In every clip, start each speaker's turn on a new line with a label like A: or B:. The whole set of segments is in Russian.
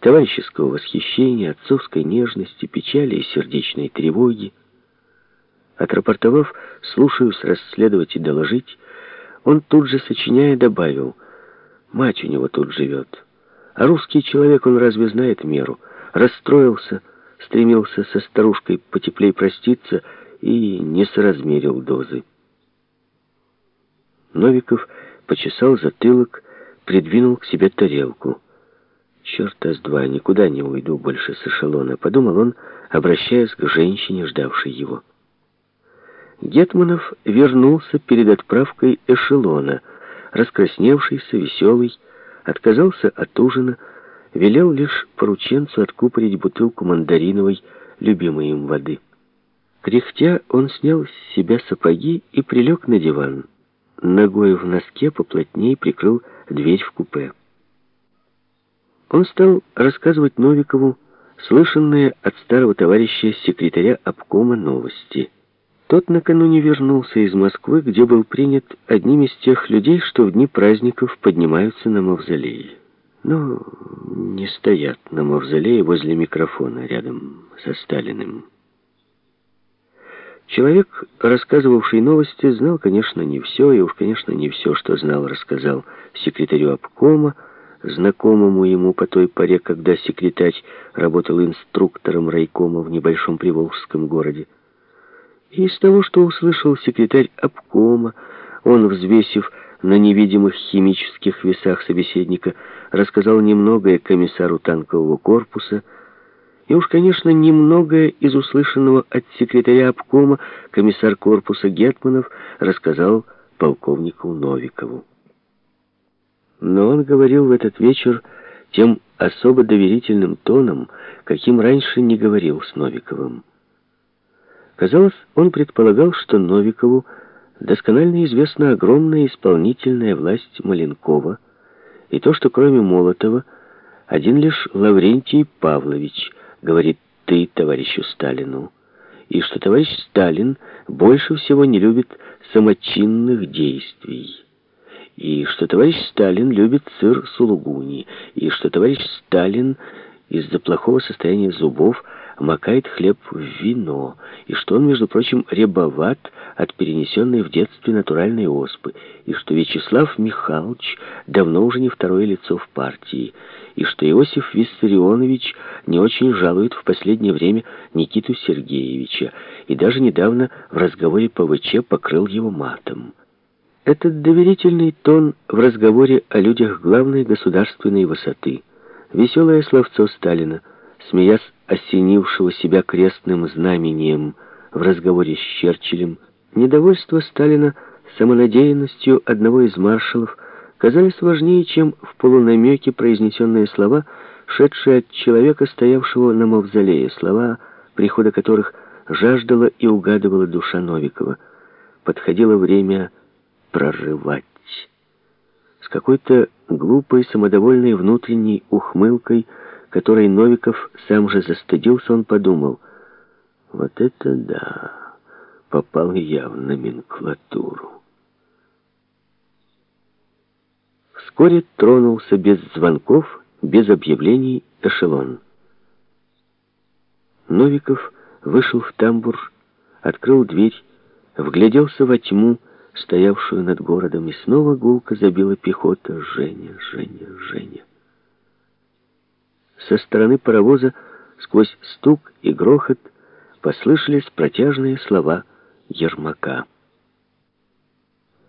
A: товарищеского восхищения, отцовской нежности, печали и сердечной тревоги. Отрапортовав «слушаюсь расследовать и доложить», он тут же, сочиняя, добавил «мать у него тут живет». А русский человек, он разве знает меру? Расстроился, стремился со старушкой потеплей проститься и не соразмерил дозы. Новиков почесал затылок, придвинул к себе тарелку. «Черта с два, никуда не уйду больше с эшелона», — подумал он, обращаясь к женщине, ждавшей его. Гетманов вернулся перед отправкой эшелона, раскрасневшийся, веселый, отказался от ужина, велел лишь порученцу откупорить бутылку мандариновой, любимой им воды. Кряхтя, он снял с себя сапоги и прилег на диван. Ногой в носке поплотнее прикрыл дверь в купе. Он стал рассказывать Новикову слышанные от старого товарища секретаря обкома новости. Тот накануне вернулся из Москвы, где был принят одним из тех людей, что в дни праздников поднимаются на мавзолей. Но не стоят на мавзолее возле микрофона рядом со Сталиным. Человек, рассказывавший новости, знал, конечно, не все, и уж, конечно, не все, что знал, рассказал секретарю обкома, знакомому ему по той поре, когда секретарь работал инструктором райкома в небольшом приволжском городе. И из того, что услышал секретарь обкома, он, взвесив на невидимых химических весах собеседника, рассказал немногое комиссару танкового корпуса, и уж, конечно, немногое из услышанного от секретаря обкома комиссар корпуса Гетманов рассказал полковнику Новикову. Но он говорил в этот вечер тем особо доверительным тоном, каким раньше не говорил с Новиковым. Казалось, он предполагал, что Новикову досконально известна огромная исполнительная власть Маленкова, и то, что кроме Молотова, один лишь Лаврентий Павлович говорит «ты» товарищу Сталину, и что товарищ Сталин больше всего не любит самочинных действий, и что товарищ Сталин любит сыр сулугуни, и что товарищ Сталин из-за плохого состояния зубов макает хлеб в вино, и что он, между прочим, рябоват от перенесенной в детстве натуральной оспы, и что Вячеслав Михайлович давно уже не второе лицо в партии, и что Иосиф Виссарионович не очень жалует в последнее время Никиту Сергеевича, и даже недавно в разговоре по ВЧ покрыл его матом. Этот доверительный тон в разговоре о людях главной государственной высоты, веселое словцо Сталина, смеясь осенившего себя крестным знамением в разговоре с Черчиллем, недовольство Сталина самонадеянностью одного из маршалов казались важнее, чем в полунамеке произнесенные слова, шедшие от человека, стоявшего на мавзолее, слова, прихода которых жаждала и угадывала душа Новикова. Подходило время прорывать. С какой-то глупой, самодовольной внутренней ухмылкой – которой Новиков сам же застыдился, он подумал, вот это да, попал я в номенклатуру. Вскоре тронулся без звонков, без объявлений эшелон. Новиков вышел в тамбур, открыл дверь, вгляделся во тьму, стоявшую над городом, и снова гулко забила пехота «Женя, Женя, Женя». Со стороны паровоза сквозь стук и грохот послышались протяжные слова Ермака.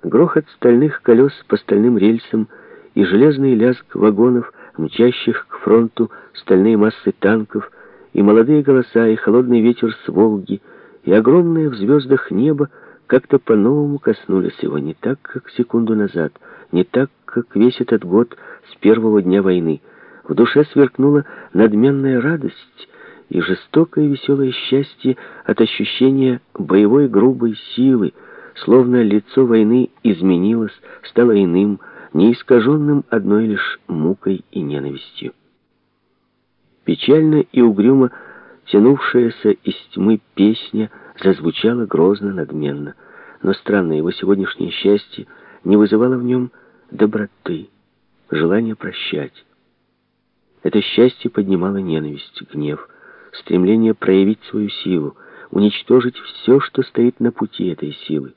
A: Грохот стальных колес по стальным рельсам и железный лязг вагонов, мчащих к фронту стальные массы танков, и молодые голоса, и холодный ветер с Волги, и огромное в звездах небо как-то по-новому коснулись его, не так, как секунду назад, не так, как весь этот год с первого дня войны — в душе сверкнула надменная радость и жестокое веселое счастье от ощущения боевой грубой силы, словно лицо войны изменилось, стало иным, не искаженным одной лишь мукой и ненавистью. Печально и угрюмо тянувшаяся из тьмы песня зазвучала грозно надменно, но странно, его сегодняшнее счастье не вызывало в нем доброты, желания прощать. Это счастье поднимало ненависть, гнев, стремление проявить свою силу, уничтожить все, что стоит на пути этой силы.